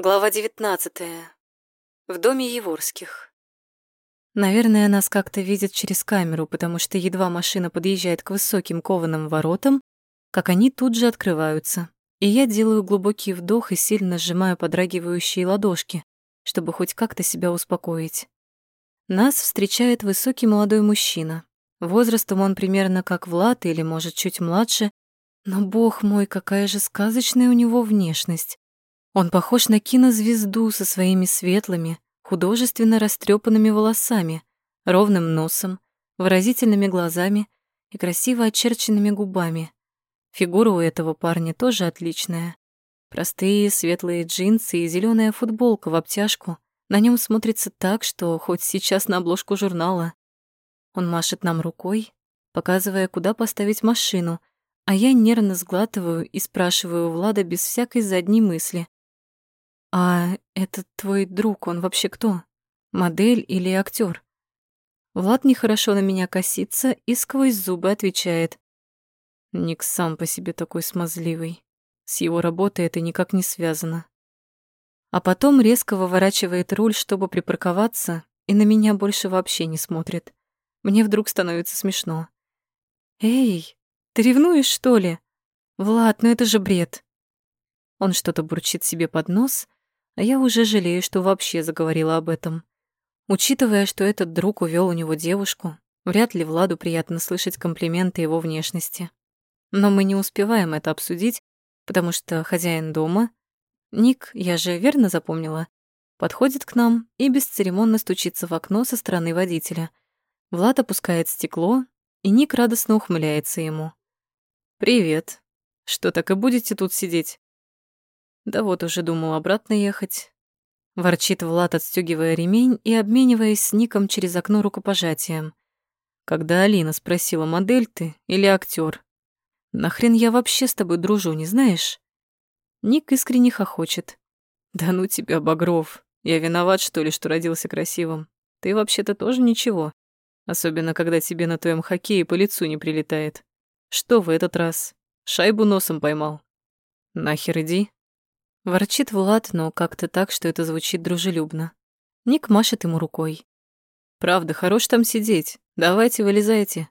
Глава 19. В доме Еворских. Наверное, нас как-то видят через камеру, потому что едва машина подъезжает к высоким кованым воротам, как они тут же открываются. И я делаю глубокий вдох и сильно сжимаю подрагивающие ладошки, чтобы хоть как-то себя успокоить. Нас встречает высокий молодой мужчина. Возрастом он примерно как Влад или, может, чуть младше, но, бог мой, какая же сказочная у него внешность. Он похож на кинозвезду со своими светлыми, художественно растрепанными волосами, ровным носом, выразительными глазами и красиво очерченными губами. Фигура у этого парня тоже отличная. Простые светлые джинсы и зеленая футболка в обтяжку на нем смотрится так, что хоть сейчас на обложку журнала. Он машет нам рукой, показывая, куда поставить машину, а я нервно сглатываю и спрашиваю Влада без всякой задней мысли. «А этот твой друг, он вообще кто? Модель или актер? Влад нехорошо на меня косится и сквозь зубы отвечает. Ник сам по себе такой смазливый. С его работой это никак не связано. А потом резко выворачивает руль, чтобы припарковаться, и на меня больше вообще не смотрит. Мне вдруг становится смешно. «Эй, ты ревнуешь, что ли? Влад, ну это же бред!» Он что-то бурчит себе под нос, а я уже жалею, что вообще заговорила об этом. Учитывая, что этот друг увел у него девушку, вряд ли Владу приятно слышать комплименты его внешности. Но мы не успеваем это обсудить, потому что хозяин дома, Ник, я же верно запомнила, подходит к нам и бесцеремонно стучится в окно со стороны водителя. Влад опускает стекло, и Ник радостно ухмыляется ему. «Привет. Что, так и будете тут сидеть?» Да вот уже думал обратно ехать. Ворчит Влад, отстегивая ремень и обмениваясь с Ником через окно рукопожатием. Когда Алина спросила, модель ты или актер, «Нахрен я вообще с тобой дружу, не знаешь?» Ник искренне хохочет. «Да ну тебя, Багров, я виноват, что ли, что родился красивым? Ты вообще-то тоже ничего. Особенно, когда тебе на твоем хоккее по лицу не прилетает. Что в этот раз? Шайбу носом поймал? Нахер иди, Ворчит Влад, но как-то так, что это звучит дружелюбно. Ник машет ему рукой. «Правда, хорош там сидеть. Давайте, вылезайте».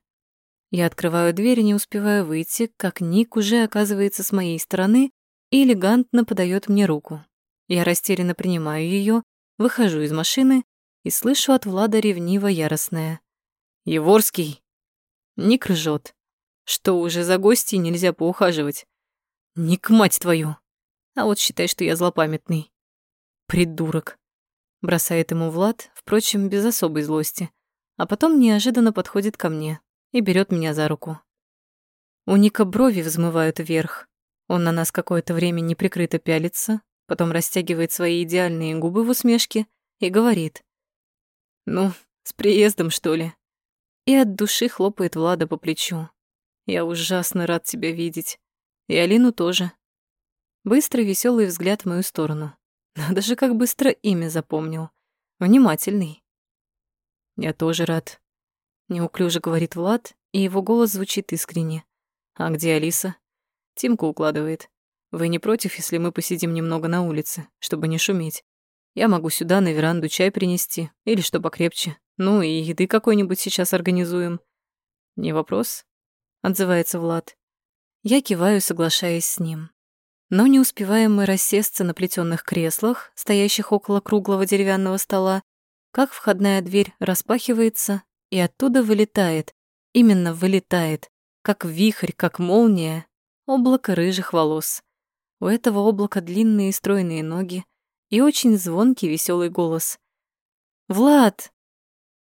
Я открываю дверь и не успеваю выйти, как Ник уже оказывается с моей стороны и элегантно подает мне руку. Я растерянно принимаю ее, выхожу из машины и слышу от Влада ревниво яростное. «Еворский!» Ник ржет. «Что, уже за гостей нельзя поухаживать?» «Ник, мать твою!» А вот считай, что я злопамятный. Придурок. Бросает ему Влад, впрочем, без особой злости. А потом неожиданно подходит ко мне и берет меня за руку. У Ника брови взмывают вверх. Он на нас какое-то время неприкрыто пялится, потом растягивает свои идеальные губы в усмешке и говорит. «Ну, с приездом, что ли?» И от души хлопает Влада по плечу. «Я ужасно рад тебя видеть. И Алину тоже. Быстрый веселый взгляд в мою сторону. Надо же, как быстро имя запомнил. Внимательный. Я тоже рад. Неуклюже говорит Влад, и его голос звучит искренне. А где Алиса? Тимку укладывает. Вы не против, если мы посидим немного на улице, чтобы не шуметь? Я могу сюда на веранду чай принести, или что покрепче. Ну и еды какой-нибудь сейчас организуем. Не вопрос, отзывается Влад. Я киваю, соглашаясь с ним. Но не успеваем мы рассесться на плетённых креслах, стоящих около круглого деревянного стола, как входная дверь распахивается, и оттуда вылетает, именно вылетает, как вихрь, как молния, облако рыжих волос. У этого облака длинные стройные ноги и очень звонкий веселый голос. «Влад!»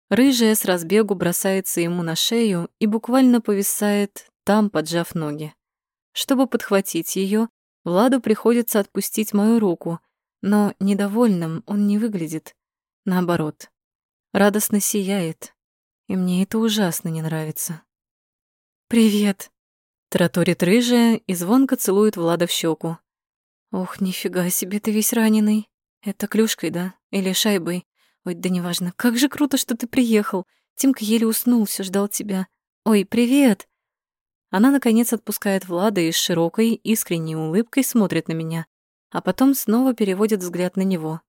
Рыжая с разбегу бросается ему на шею и буквально повисает там, поджав ноги. Чтобы подхватить ее, Владу приходится отпустить мою руку, но недовольным он не выглядит. Наоборот, радостно сияет, и мне это ужасно не нравится. «Привет!» — тараторит рыжая и звонко целует Влада в щеку. «Ох, нифига себе, ты весь раненый. Это клюшкой, да? Или шайбой? Ой, да неважно. Как же круто, что ты приехал. Тимка еле уснул, все ждал тебя. Ой, привет!» Она, наконец, отпускает Влада и с широкой, искренней улыбкой смотрит на меня, а потом снова переводит взгляд на него.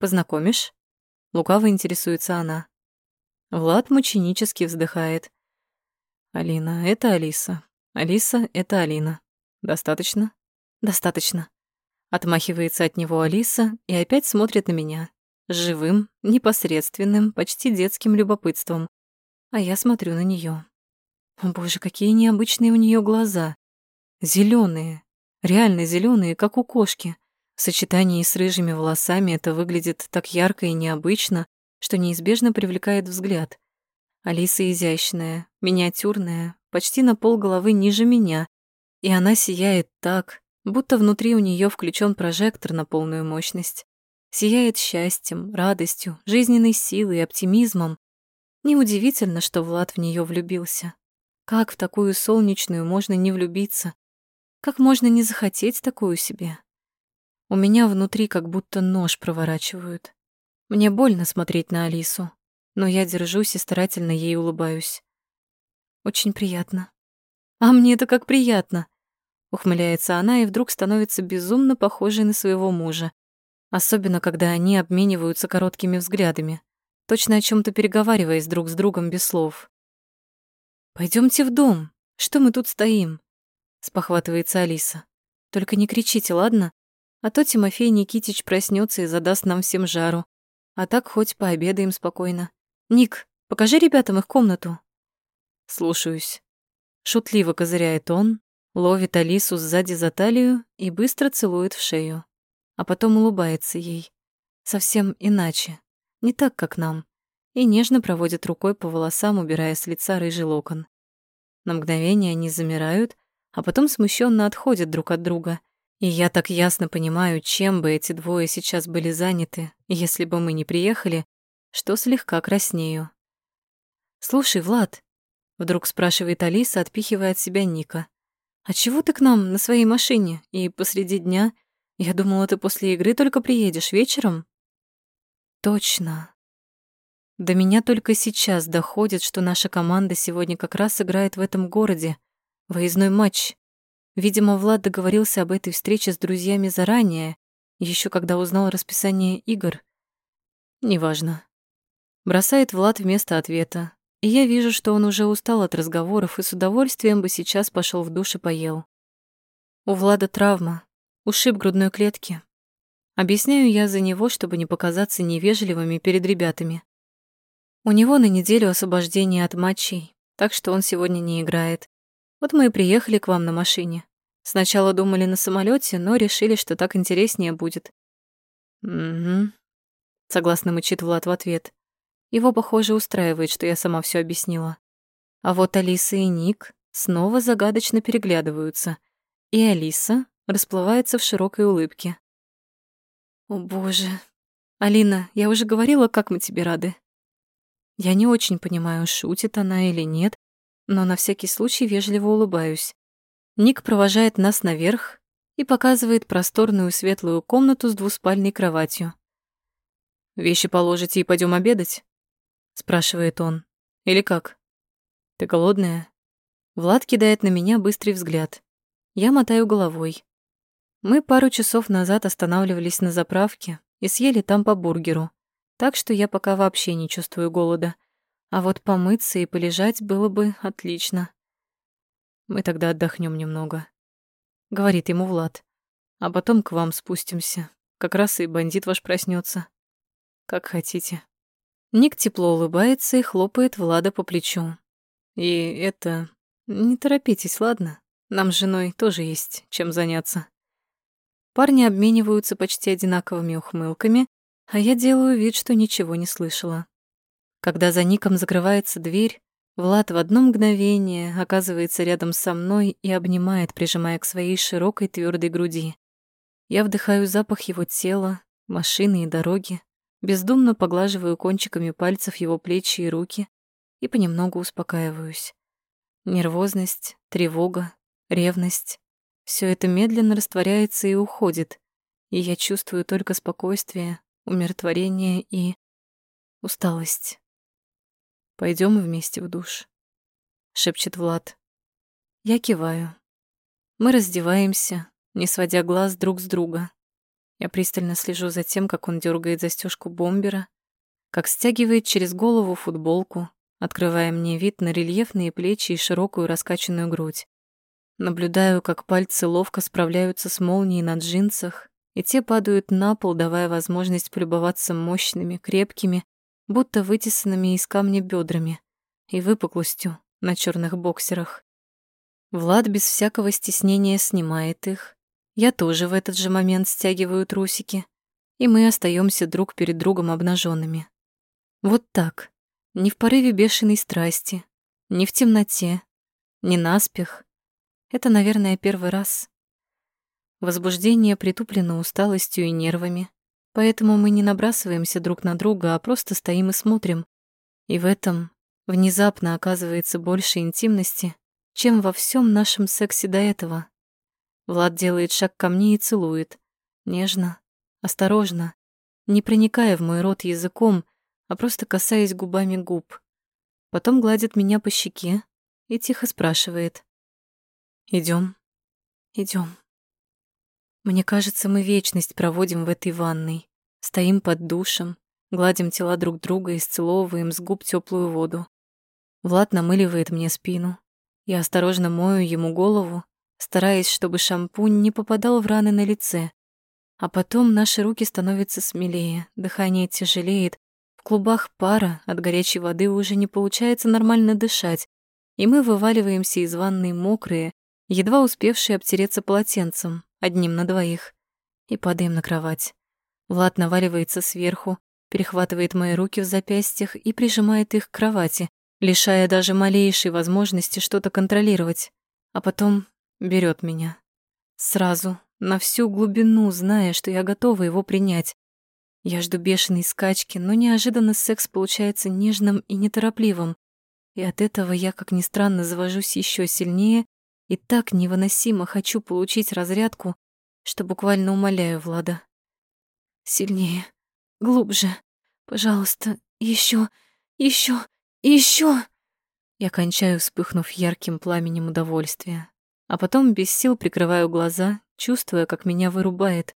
«Познакомишь?» Лукаво интересуется она. Влад мученически вздыхает. «Алина, это Алиса. Алиса — это Алина. Достаточно?» «Достаточно». Отмахивается от него Алиса и опять смотрит на меня. Живым, непосредственным, почти детским любопытством. А я смотрю на нее. Боже, какие необычные у нее глаза. зеленые, реально зеленые, как у кошки. В сочетании с рыжими волосами это выглядит так ярко и необычно, что неизбежно привлекает взгляд. Алиса изящная, миниатюрная, почти на пол головы ниже меня, и она сияет так, будто внутри у нее включен прожектор на полную мощность. Сияет счастьем, радостью, жизненной силой оптимизмом. Неудивительно, что Влад в нее влюбился. Как в такую солнечную можно не влюбиться? Как можно не захотеть такую себе? У меня внутри как будто нож проворачивают. Мне больно смотреть на Алису, но я держусь и старательно ей улыбаюсь. Очень приятно. А мне это как приятно. Ухмыляется она и вдруг становится безумно похожей на своего мужа. Особенно, когда они обмениваются короткими взглядами, точно о чем то переговариваясь друг с другом без слов. Пойдемте в дом. Что мы тут стоим?» — спохватывается Алиса. «Только не кричите, ладно? А то Тимофей Никитич проснется и задаст нам всем жару. А так хоть пообедаем спокойно. Ник, покажи ребятам их комнату». «Слушаюсь». Шутливо козыряет он, ловит Алису сзади за талию и быстро целует в шею. А потом улыбается ей. Совсем иначе. Не так, как нам и нежно проводит рукой по волосам, убирая с лица рыжий локон. На мгновение они замирают, а потом смущенно отходят друг от друга. И я так ясно понимаю, чем бы эти двое сейчас были заняты, если бы мы не приехали, что слегка краснею. «Слушай, Влад», — вдруг спрашивает Алиса, отпихивая от себя Ника, «а чего ты к нам на своей машине и посреди дня? Я думала, ты после игры только приедешь вечером». «Точно», до меня только сейчас доходит, что наша команда сегодня как раз играет в этом городе. Выездной матч. Видимо, Влад договорился об этой встрече с друзьями заранее, еще когда узнал расписание игр. Неважно. Бросает Влад вместо ответа, и я вижу, что он уже устал от разговоров и с удовольствием бы сейчас пошел в душ и поел. У Влада травма, ушиб грудной клетки. Объясняю я за него, чтобы не показаться невежливыми перед ребятами. У него на неделю освобождение от матчей, так что он сегодня не играет. Вот мы и приехали к вам на машине. Сначала думали на самолете, но решили, что так интереснее будет. Угу. Согласно мычит Влад в ответ. Его, похоже, устраивает, что я сама все объяснила. А вот Алиса и Ник снова загадочно переглядываются, и Алиса расплывается в широкой улыбке. «О, боже! Алина, я уже говорила, как мы тебе рады. Я не очень понимаю, шутит она или нет, но на всякий случай вежливо улыбаюсь. Ник провожает нас наверх и показывает просторную светлую комнату с двуспальной кроватью. «Вещи положите и пойдем обедать?» — спрашивает он. «Или как? Ты голодная?» Влад кидает на меня быстрый взгляд. Я мотаю головой. Мы пару часов назад останавливались на заправке и съели там по бургеру так что я пока вообще не чувствую голода. А вот помыться и полежать было бы отлично. Мы тогда отдохнем немного, говорит ему Влад. А потом к вам спустимся. Как раз и бандит ваш проснется. Как хотите. Ник тепло улыбается и хлопает Влада по плечу. И это... Не торопитесь, ладно? Нам с женой тоже есть чем заняться. Парни обмениваются почти одинаковыми ухмылками, а я делаю вид, что ничего не слышала. Когда за Ником закрывается дверь, Влад в одно мгновение оказывается рядом со мной и обнимает, прижимая к своей широкой твердой груди. Я вдыхаю запах его тела, машины и дороги, бездумно поглаживаю кончиками пальцев его плечи и руки и понемногу успокаиваюсь. Нервозность, тревога, ревность — все это медленно растворяется и уходит, и я чувствую только спокойствие, умиротворение и усталость. Пойдем вместе в душ, шепчет Влад. Я киваю. Мы раздеваемся, не сводя глаз друг с друга, Я пристально слежу за тем, как он дергает застежку бомбера, как стягивает через голову футболку, открывая мне вид на рельефные плечи и широкую раскачанную грудь. Наблюдаю, как пальцы ловко справляются с молнией на джинсах, и те падают на пол, давая возможность полюбоваться мощными, крепкими, будто вытесанными из камня бедрами и выпуклостью на черных боксерах. Влад без всякого стеснения снимает их. Я тоже в этот же момент стягиваю трусики, и мы остаемся друг перед другом обнаженными. Вот так, не в порыве бешеной страсти, не в темноте, не наспех. Это, наверное, первый раз. Возбуждение притуплено усталостью и нервами, поэтому мы не набрасываемся друг на друга, а просто стоим и смотрим. И в этом внезапно оказывается больше интимности, чем во всем нашем сексе до этого. Влад делает шаг ко мне и целует. Нежно, осторожно, не проникая в мой рот языком, а просто касаясь губами губ. Потом гладит меня по щеке и тихо спрашивает. Идем, идем. Мне кажется, мы вечность проводим в этой ванной. Стоим под душем, гладим тела друг друга и сцеловываем с губ теплую воду. Влад намыливает мне спину. Я осторожно мою ему голову, стараясь, чтобы шампунь не попадал в раны на лице. А потом наши руки становятся смелее, дыхание тяжелеет, в клубах пара от горячей воды уже не получается нормально дышать, и мы вываливаемся из ванной мокрые, едва успевшие обтереться полотенцем, одним на двоих, и падаем на кровать. Влад наваливается сверху, перехватывает мои руки в запястьях и прижимает их к кровати, лишая даже малейшей возможности что-то контролировать, а потом берет меня. Сразу, на всю глубину, зная, что я готова его принять, я жду бешеной скачки, но неожиданно секс получается нежным и неторопливым. И от этого я, как ни странно, завожусь еще сильнее и так невыносимо хочу получить разрядку, что буквально умоляю Влада. Сильнее, глубже, пожалуйста, еще, еще, еще. Я кончаю, вспыхнув ярким пламенем удовольствия, а потом без сил прикрываю глаза, чувствуя, как меня вырубает,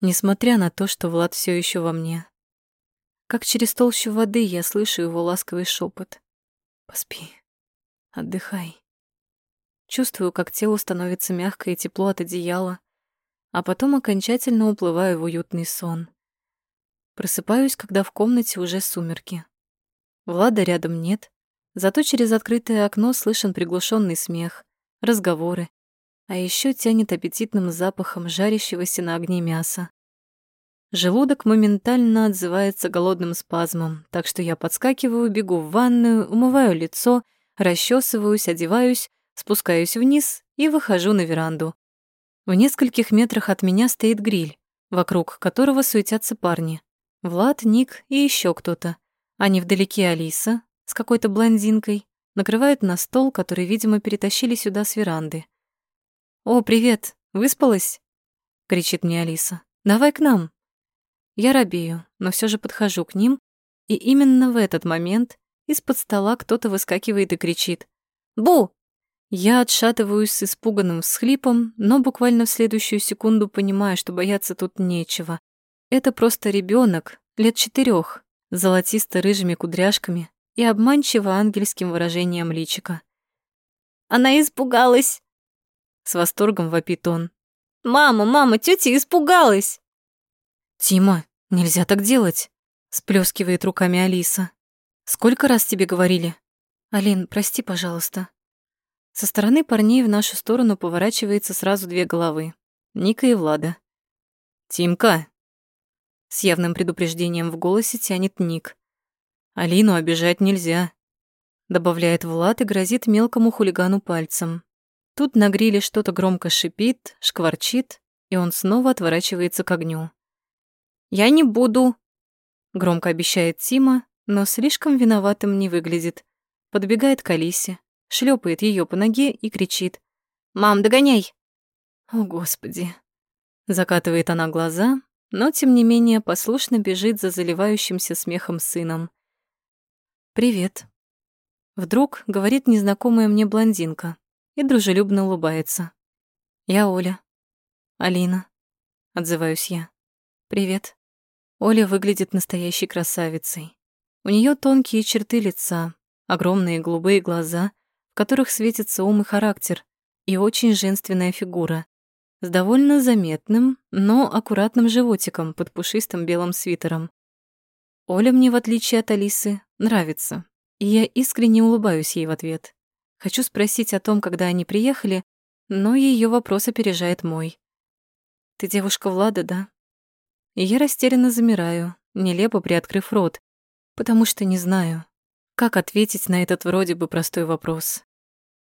несмотря на то, что Влад все еще во мне. Как через толщу воды я слышу его ласковый шепот. «Поспи, отдыхай». Чувствую, как телу становится мягко и тепло от одеяла, а потом окончательно уплываю в уютный сон. Просыпаюсь, когда в комнате уже сумерки. Влада рядом нет, зато через открытое окно слышен приглушенный смех, разговоры, а еще тянет аппетитным запахом жарящегося на огне мяса. Желудок моментально отзывается голодным спазмом, так что я подскакиваю, бегу в ванную, умываю лицо, расчесываюсь, одеваюсь, спускаюсь вниз и выхожу на веранду. В нескольких метрах от меня стоит гриль, вокруг которого суетятся парни. Влад, Ник и еще кто-то. А невдалеке Алиса с какой-то блондинкой накрывают на стол, который, видимо, перетащили сюда с веранды. «О, привет! Выспалась?» — кричит мне Алиса. «Давай к нам!» Я робею, но все же подхожу к ним, и именно в этот момент из-под стола кто-то выскакивает и кричит. «Бу!» Я отшатываюсь с испуганным всхлипом, но буквально в следующую секунду понимаю, что бояться тут нечего. Это просто ребенок лет четырех, золотисто-рыжими кудряшками и обманчиво ангельским выражением личика. «Она испугалась!» С восторгом вопит он. «Мама, мама, тетя испугалась!» «Тима, нельзя так делать!» Сплескивает руками Алиса. «Сколько раз тебе говорили?» «Алин, прости, пожалуйста». Со стороны парней в нашу сторону поворачивается сразу две головы. Ника и Влада. «Тимка!» С явным предупреждением в голосе тянет Ник. «Алину обижать нельзя», добавляет Влад и грозит мелкому хулигану пальцем. Тут на гриле что-то громко шипит, шкварчит, и он снова отворачивается к огню. «Я не буду», — громко обещает Тима, но слишком виноватым не выглядит. Подбегает к Алисе, шлепает ее по ноге и кричит. «Мам, догоняй!» «О, Господи!» Закатывает она глаза, но, тем не менее, послушно бежит за заливающимся смехом сыном. «Привет». Вдруг говорит незнакомая мне блондинка и дружелюбно улыбается. «Я Оля». «Алина», — отзываюсь я. Привет. Оля выглядит настоящей красавицей. У нее тонкие черты лица, огромные голубые глаза, в которых светится ум и характер, и очень женственная фигура, с довольно заметным, но аккуратным животиком под пушистым белым свитером. Оля мне, в отличие от Алисы, нравится, и я искренне улыбаюсь ей в ответ. Хочу спросить о том, когда они приехали, но ее вопрос опережает мой. «Ты девушка Влада, да?» Я растерянно замираю, нелепо приоткрыв рот, потому что не знаю, как ответить на этот вроде бы простой вопрос.